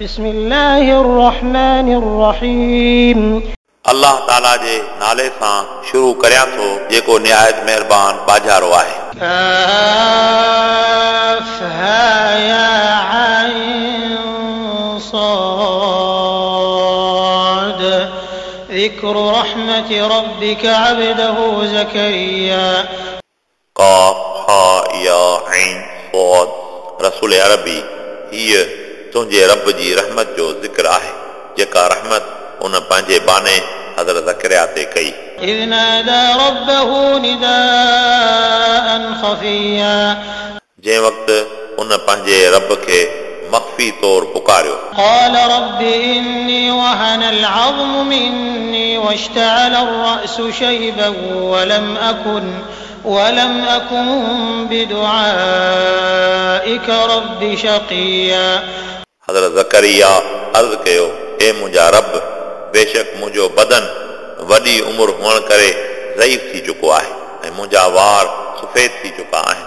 بسم الله الرحمن الرحيم. الله تعالى جي نالي سان شروع ڪريان ٿو جيڪو نهايت مهربان ٻاجهارو آهي كاف ها يا عين صاد۔ ذكر رحمة ربك عبده زكريا قاف ها يا عين صاد۔ رسول عربي هي तुंहिंजे रब जी रहमत जो ज़िक्र आहे जेका रहमत उन पंहिंजे बाने हज़रत ज़करिया ते कई إذ نادى ربه نداء خفيا जंहिं वक़्तु उन पंहिंजे रब खे मख़फ़ी तौर पुकारियो قال رب إني وهن العظم مني واشتعل الرأس شيبا ولم أكن ولم أكن بدعائك رب شقيا حضرت زڪريا عرض ڪيو اي منهنجا رب بيشڪ منهنجو بدن وڏي عمر هئڻ ڪري ضعيف ٿي چڪو آهي ۽ منهنجا وار سفيد ٿي چڪا آهن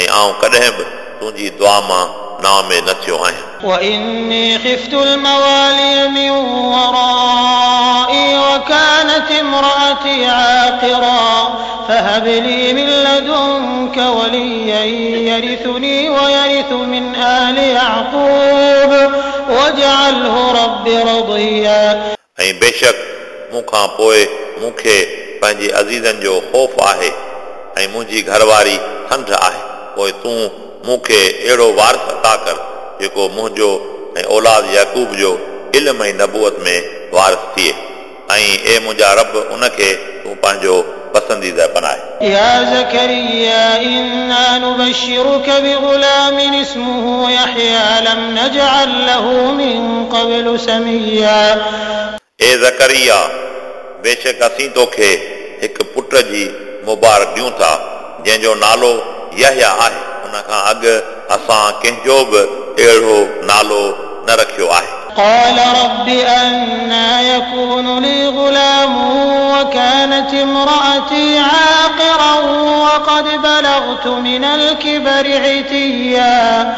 ۽ آئون ڪڏهن به تنهنجي دعا مان नाव में न थियो आहियां وإني خفت الموالي من ورائي وكانت امرأتي عاقرا فهب لي من لدنك وليا يرثني ويرث من آل يعقوب واجعله رب رضيا ऐं बेशक मूंखां पोइ मूंखे पंहिंजे अज़ीज़नि जो ख़ौफ़ आहे ऐं मुंहिंजी घरवारी संढ आहे पोइ तूं मूंखे अहिड़ो वारस अता कर जेको मुंहिंजो ऐं औलाद यकूब जो इल्म ऐं नबूअत में वारस थिए ऐं ए मुंहिंजा रब उनखे तूं पंहिंजो पसंदीदा बनाए يا زكريا إنا نبشرك بغلام اسمه يحيى لم نجعل له من قبل سميا ए ज़करिया बेशक असीं तोखे हिकु पुट जी मुबारक ॾियूं था जंहिंजो नालो यहया आहे उन खां अॻु असां कंहिंजो बि अहिड़ो नालो न रखियो आहे قال رب أنا يكون لي غلام وكانت امرأتي عاقرا وقد بلغت من الكبر عتيا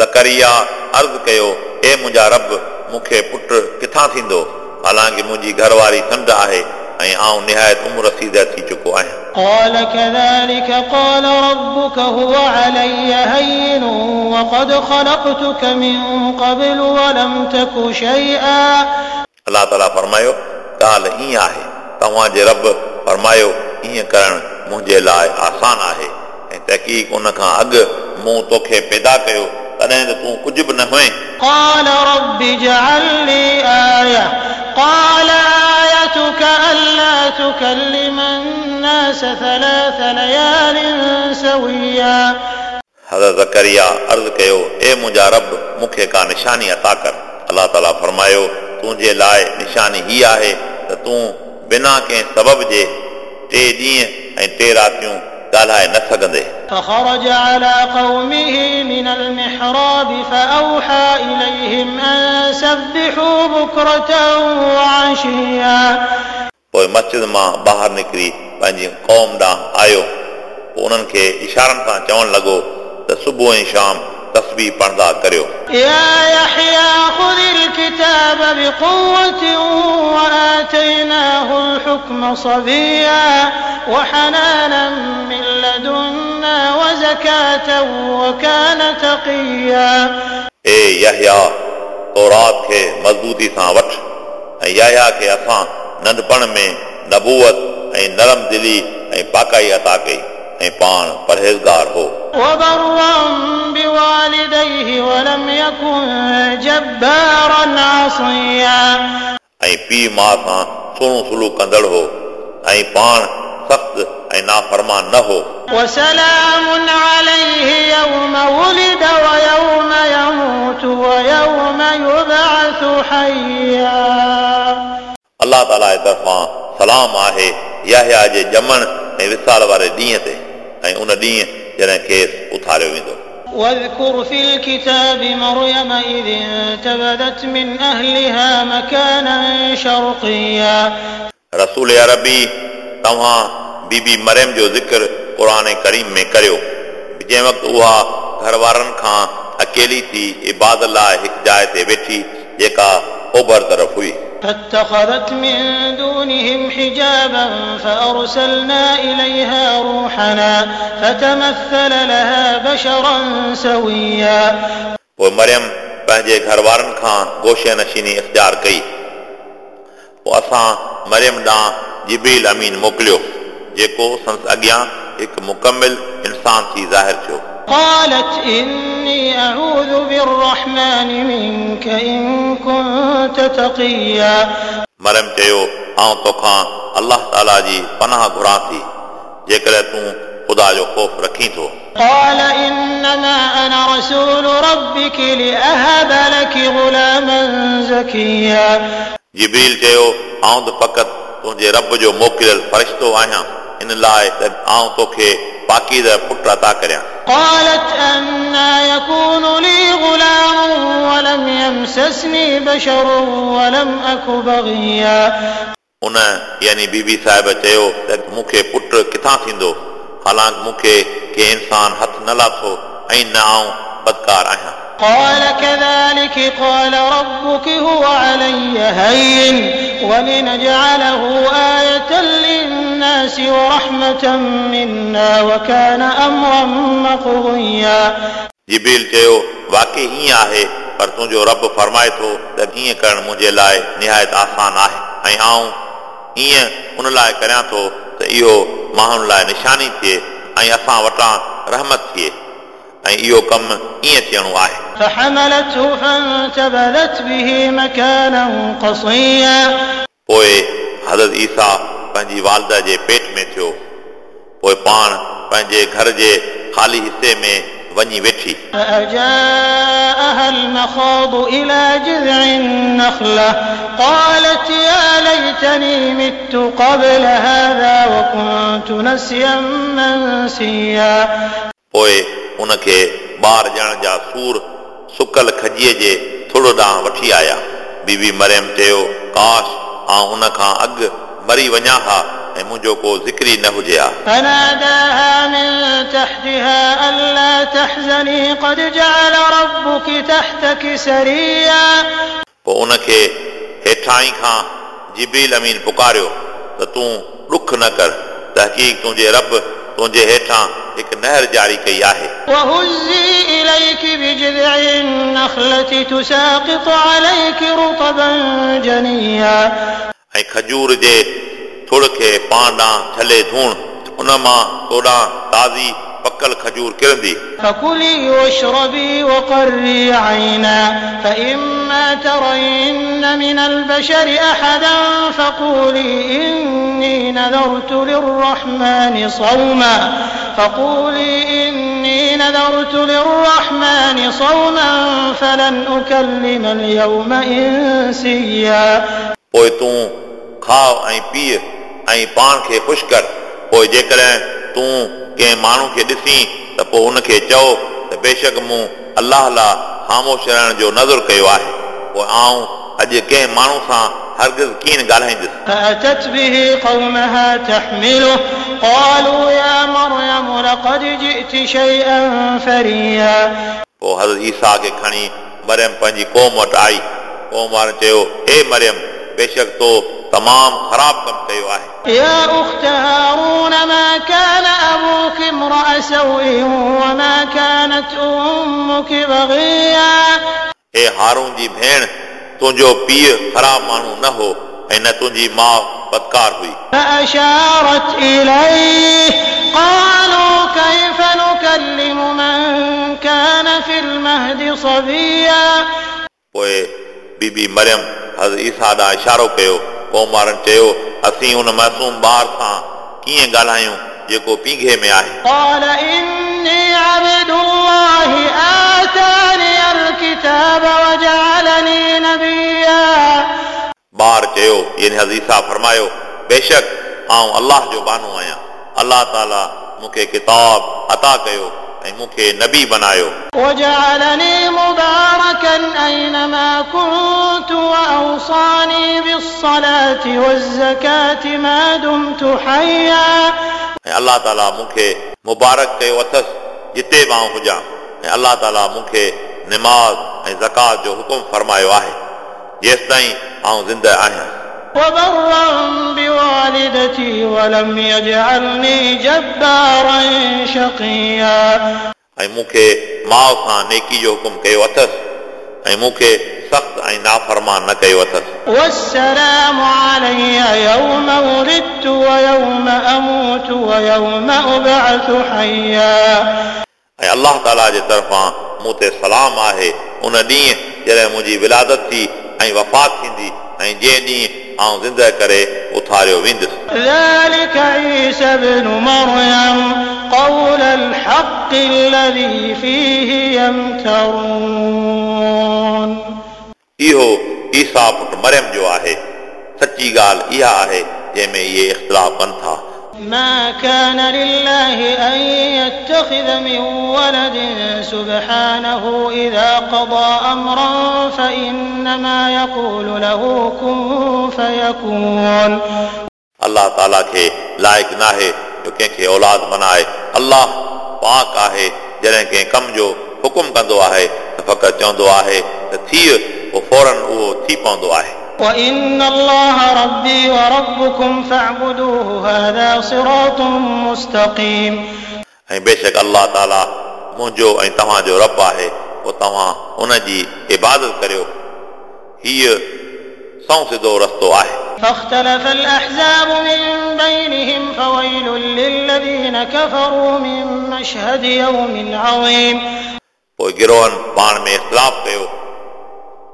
ज़करिया अर्ज़ु कयो ए मुंहिंजा रब मूंखे पुटु किथां थींदो हालांकि मुंहिंजी घरवारी संड आहे ऐं आउं निहायत उमिरि रसीद थी चुको आहियां قال كذلك قال ربك هو علي هين وقد خلقتك من قبل ولم تك شيئا अलाह ताला फरमायो ॻाल्हि ईअं आहे तव्हांजे रब फरमायो ईअं करणु मुंहिंजे लाइ आसान आहे ऐं तहक़ीक़ उन खां अॻु मूं तोखे पैदा कयो तॾहिं त तूं कुझु बि न हुएं قال رب اجعل لي تكلم الناس ثلاث ليال سويا हज़रत ज़करिया अर्ज़ु कयो ए मुंहिंजा रब मूंखे का निशानी अता कर अलाह ताला फरमायो तुंहिंजे लाइ निशानी हीअ आहे त तूं बिना कंहिं सबब जे टे ॾींहं ऐं टे रातियूं ॻाल्हाए न सघंदे فخرج على قومه من المحراب فأوحى إليهم أن سبحوا بكرة وعشيا पोइ मस्जिद मां ॿाहिरि निकिरी पंहिंजी क़ौम ॾांहुं आयो पोइ उन्हनि खे इशारनि सां चवणु लॻो त सुबुह ऐं शाम तस्बी पढ़ंदा करियो ए यहया तौरात खे मज़बूती सां वठ ऐं यहया खे असां नंढपण में नबूअत ऐं नरम दिली ऐं पाकाई अता कई ऐं पाण परहेज़गार हो وبرا بوالديه ولم يكن جبارا عصيا ऐं पीउ माउ सां सुहिणो सुलूक कंदड़ हो ऐं पाण सख़्तु ऐं नाफ़रमान न हो وسلام عليه يوم ولد ويوم يموت ويوم يبعث حيا अलाह ताला जे तरफ़ां सलाम आहे याहिया जे ॼमण ऐं विसाल वारे ॾींहं ते ऐं उन ॾींहुं जॾहिं खेसि उथारियो वेंदो واذكر في الكتاب مريم إذ انتبذت من أهلها مكانا شرقيا रसूल अरबी तव्हां बीबी मरियम जो ज़िक्र क़ुर करीम में करियो जंहिं वक़्तु उहा घर वारनि खां अकेली थी इबाद लाइ हिकु जाइ ते वेठी जेका ओभर तरफ़ हुई فاتخذت من دونهم حجابا فأرسلنا إليها روحنا فتمثل لها بشرا سويا पोइ मरियम पंहिंजे घर वारनि खां गोशे नशीनी इख़्तियार कई पोइ असां मरियम ॾांहुं जिबील अमीन मोकिलियो जेको संस अॻियां हिकु मुकमिल इंसान थी ज़ाहिर थियो قالت إني أعوذ بالرحمن منك إن كنت تقيا. مريم چيو آئون توکان الله تعالى جي پناهه گهران ٿي جيڪر تون خدا جو خوف رکين ٿو قال إنما أنا رسول ربك لأهب لك غلاما زكيا. جبريل چيو آئون فقط تنهنجي رب جو موڪليل فرشتو آهيان۔ इन लाइ त आउं तोखे पाकीद पुट अता करियां قالت أنا يكون لي غلام ولم يمسسني بشر ولم أك بغيا उन यानी बीबी साहिब चयो त मूंखे पुट किथां थींदो हालांकि मूंखे के इंसान हथ न लाथो ऐं न आऊं बदकार आहियां قال كذلك قال ربك هو علي هين ولنجعله آية للناس ورحمة منا وكان أمرا مقضيا. جبريل چيو واقعي هي آهي پر جو رب فرمائي ٿو ته ائين ڪرڻ منهنجي لاءِ نهايت آسان آهي ۽ آئون ائين ان لاءِ ڪريان ٿو ته اهو ماڻهن لاءِ نشاني ٿئي ۽ اسان وٽان رحمت ٿئي. ऐं इहो कमु ईअं थियणो आहे فحملته فانتبذت به مكانا قصيا पोइ हज़रत ईसा पंहिंजी वालदा जे पेट में थियो पोइ पाण पंहिंजे घर जे ख़ाली हिसे में वञी वेठी فأجاءها المخاض إلى جذع النخلة قالت يا ليتني مت قبل هذا وكنت نسيا منسيا پوءِ ان کي ٻار ڄڻڻ جا سور سڪل کجيءَ جي ٿڙ ڏانهن وٺي آيا. بيبي مريم چيو ڪاش ۽ هن کان اڳ مري وڃان ها ۽ منهنجو ڪو ذڪر ئي نه هجي ها. هيٺان کان جبريل امين پڪاريو ته تون ڏک نه ڪر تحقيق تنهنجي رب तुंहिंजे हेठां हिकु नहर जारी कई आहे وهزي إليك بجذع النخلة تساقط عليك رطبا جنيا ऐं खजूर जे थुड़ खे पाण ॾांहुं छले धूण उन मां तोॾां ताज़ी पकल खजूर किरंदी فكلي واشربي وقري عينا فإما ترين من البشر أحدا فقولي إني نذرت للرحمن صوما فقولي إني نذرت للرحمن صوما فلن أكلم اليوم إنسيا पोइ तूं खाओ ऐं पीउ ऐं पाण खे ख़ुशि कर पोइ जेकॾहिं तूं कंहिं माण्हू खे ॾिसी त पोइ हुनखे चओ त बेशक मूं अलाह लाइ ख़ामोश रहण जो नज़र कयो आहे पोइ आऊं अॼु कंहिं माण्हू सां हरगिज़ कीअं न ॻाल्हाईंदुसि فأتت به قومها تحمله قالوا يا مريم لقد جئت شيئا فريا पोइ हज़रत ईसा खे खणी मरियम पंहिंजी क़ौम वटि आई क़ौम वारनि चयो हे मरियम बेशक तो तमामु ख़राबु कमु कयो आहे يا أخت هارون ما كان أبوك امرأ سوء وما كانت أمك بغيا हे हारून जी भेण तुंहिंजो पीउ ख़राबु माण्हू न हो ऐं न तुंहिंजी माउ बदकार हुई فأشارت إليه قالوا كيف نكلم من كان في المهد صبيا पोइ बीबी मरियम हज़रत ईसा ॾांहुं इशारो कयो क़ौम वारनि चयो असीं उन मासूम ॿार सां कीअं ॻाल्हायूं जेको पींघे में आहे قال إني عبد الله آتاني الكتاب وجعلني نبيا ॿार चयो यानी हज़रत ईसा फरमायो बेशक आउं अलाह जो बानो आहियां अलाह ताला मूंखे किताब अता कयो ऐं मूंखे नबी बनायो وجعلني مباركا أينما كنت وأوصاني بالصلاة والزكاة ما دمت حيا ऐं अलाह ताला मूंखे मुबारक कयो अथसि जिते मां हुजां ऐं अलाह ताला मूंखे निमाज़ ऐं ज़कात जो हुकुम फरमायो आहे जेसि ताईं आउं ज़िंदह आहियां وبرا بوالدتي ولم يجعلني جبارا شقيا ऐं मूंखे माउ सां नेकी जो हुकुम कयो अथसि ऐं मूंखे सख़्तु ऐं नाफ़रमान न कयो अथसि والسلام علي يوم ولدت ويوم أموت ويوم أبعث حيا ऐं अलाह ताला जे तरफ़ां मूं ते सलाम आहे उन ॾींहुं जॾहिं मुंहिंजी विलादत थी ऐं वफ़ात थींदी ऐं जंहिं ॾींहुं आउं ज़िंदह करे उथारियो वेंदुसि ذلك عيسى ابن مريم قول الحق الذي فيه يمترون इहो ईसा पुटु मरियम जो आहे सची ॻाल्हि इहा आहे जंहिंमें इहे इख़्तिलाफ़ कनि था ما كان لله أن يتخذ من ولد سبحانه إذا قضى أمرا فإنما يقول له كن فيكون अलाह ताला खे लाइक़ु नाहे जो कंहिंखे औलाद बनाए अलाह पाक आहे जॾहिं कंहिं कम जो हुकुम कंदो आहे त फ़क़ति चवंदो आहे त थी पोइ फौरन उहो थी पवंदो आहे وإن الله ربي وربكم فاعبدوه هذا صراط مستقيم ऐं बेशक अलाह ताला मुंहिंजो ऐं तव्हांजो रब आहे पोइ तव्हां उन जी इबादत करियो हीअ सौ सिधो रस्तो आहे فاختلف الأحزاب من بينهم فويل للذين كفروا من مشهد يوم عظيم पोइ गिरोहनि पाण में इख़्तिलाफ़ कयो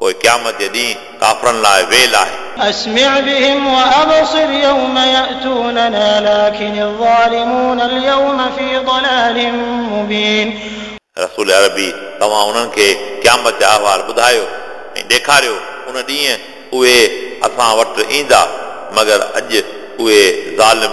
पोइ क़यामत जे ॾींहुं काफ़रनि लाइ वेल आहे أسمع بهم وأبصر يوم يأتوننا لكن الظالمون اليوم في ضلال مبين रसूल अरबी तव्हां उन्हनि खे क़यामत जा अहवाल ॿुधायो ऐं ॾेखारियो उन ॾींहुं उहे असां वटि ईंदा मगर अॼु उहे ज़ालिम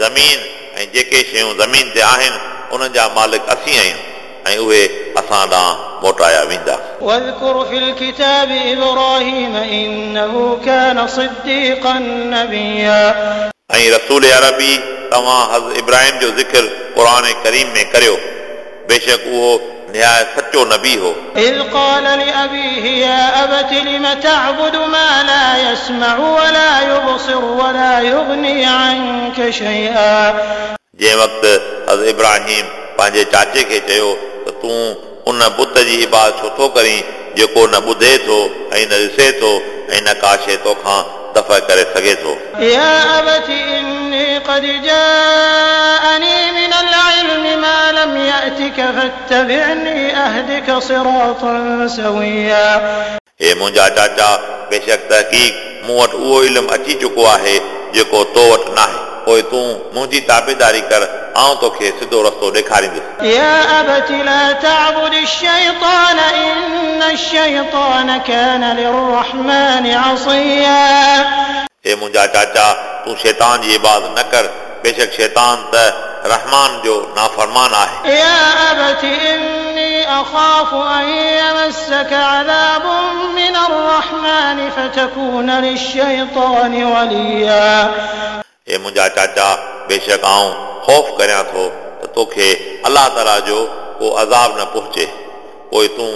ज़मीन ऐं जेके शयूं ज़मीन ते आहिनि उन्हनि जा मालिक असीं आहियूं ऐं उहे असां ॾांहुं मोटाया वेंदा واذكر في الكتاب إبراهيم إنه كان صديقا نبيا ऐं रसूल अरबी तव्हां हज़ इब्राहिम जो ज़िक्र क़ुर करीम में करियो बेशक उहो निहायत सचो नबी हो إذ قال لأبيه يا أبت لم تعبد ما لا يسمع ولا يبصر ولا يغني عنك شيئا जंहिं वक़्तु हज़ इब्राहिम पंहिंजे चाचे खे चयो त तूं उन बुत जी इबादत छो थो करीं जेको न ॿुधे थो ऐं न ॾिसे थो ऐं न का शइ तोखां दफ़ करे सघे थो يا أبت إني قد جاءني من العلم ما لم يأتك فاتبعني أهدك صراطا سويا हे मुंहिंजा चाचा बेशक तहक़ीक़ मूं वटि उहो इल्मु अची चुको आहे जेको तो वटि नाहे पोइ तूं मुंहिंजी ताबेदारी कर आउं तोखे सिधो रस्तो ॾेखारींदुसि يا أبت لا تعبد الشيطان إن الشيطان كان للرحمن عصيا हे मुंहिंजा चाचा तूं शैतान जी इबादत न कर बेशक शैतान त रहमान जो नाफ़रमान आहे يا أبت إني أخاف أن يمسك عذاب من الرحمن فتكون للشيطان وليا हे मुंहिंजा चाचा बेशक आउं ख़ौफ़ करियां थो त तोखे अलाह ताला जो को अज़ाब न पहुचे पोइ तूं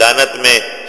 लहनत में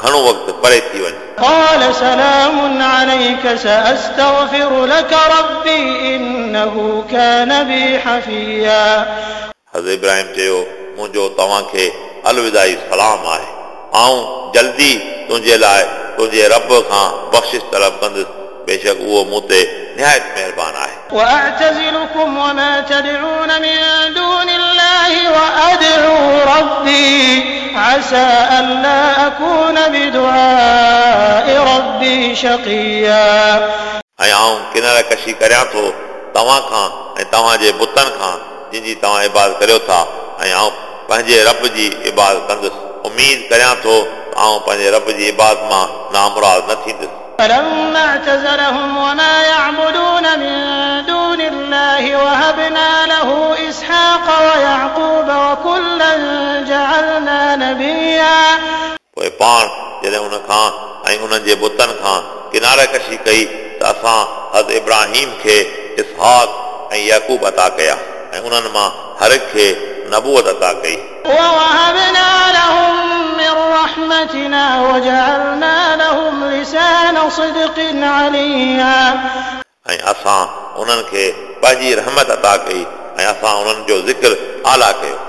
घणो वक़्तु परे थी वञ قال سلام عليك سأستغفر لك ربي إنه كان بي حفيا हज़रत इब्राहिम चयो मुंहिंजो तव्हांखे अलविदाई सलाम आहे आऊं जल्दी तुंहिंजे लाइ तुंहिंजे रब खां बख़्शिश तलब कंदुसि बेशक उहो मूं ते निहायत महिरबान आहे عسى ألا أكون بدعاء ربي شقيا ऐं आउं किनारा कशी करियां थो तव्हां खां ऐं तव्हांजे बुतनि खां जंहिंजी तव्हां इबाद करियो था ऐं आउं पंहिंजे रब जी इबाद कंदुसि उमेद करियां थो आउं पंहिंजे रब जी इबाद मां नामुराद न थींदुसि فلما اعتزلهم وما يعبدون من دون الله وهبنا له إسحاق ويعقوب وكلا جعلنا نبيا पोइ पाण जॾहिं उन खां ऐं उन्हनि जे बुतनि खां किनारे कशी कई त असां हज़ इब्राहिम खे इसहाक ऐं यकूब अता कया ऐं उन्हनि मां हर हिक खे नबूअत अता कई ووهبنا لهم من رحمتنا وجعلنا لهم لسان صدق عليا ऐं असां उन्हनि खे पंहिंजी रहमत अता कई ऐं असां उन्हनि जो ज़िक्र आला कयो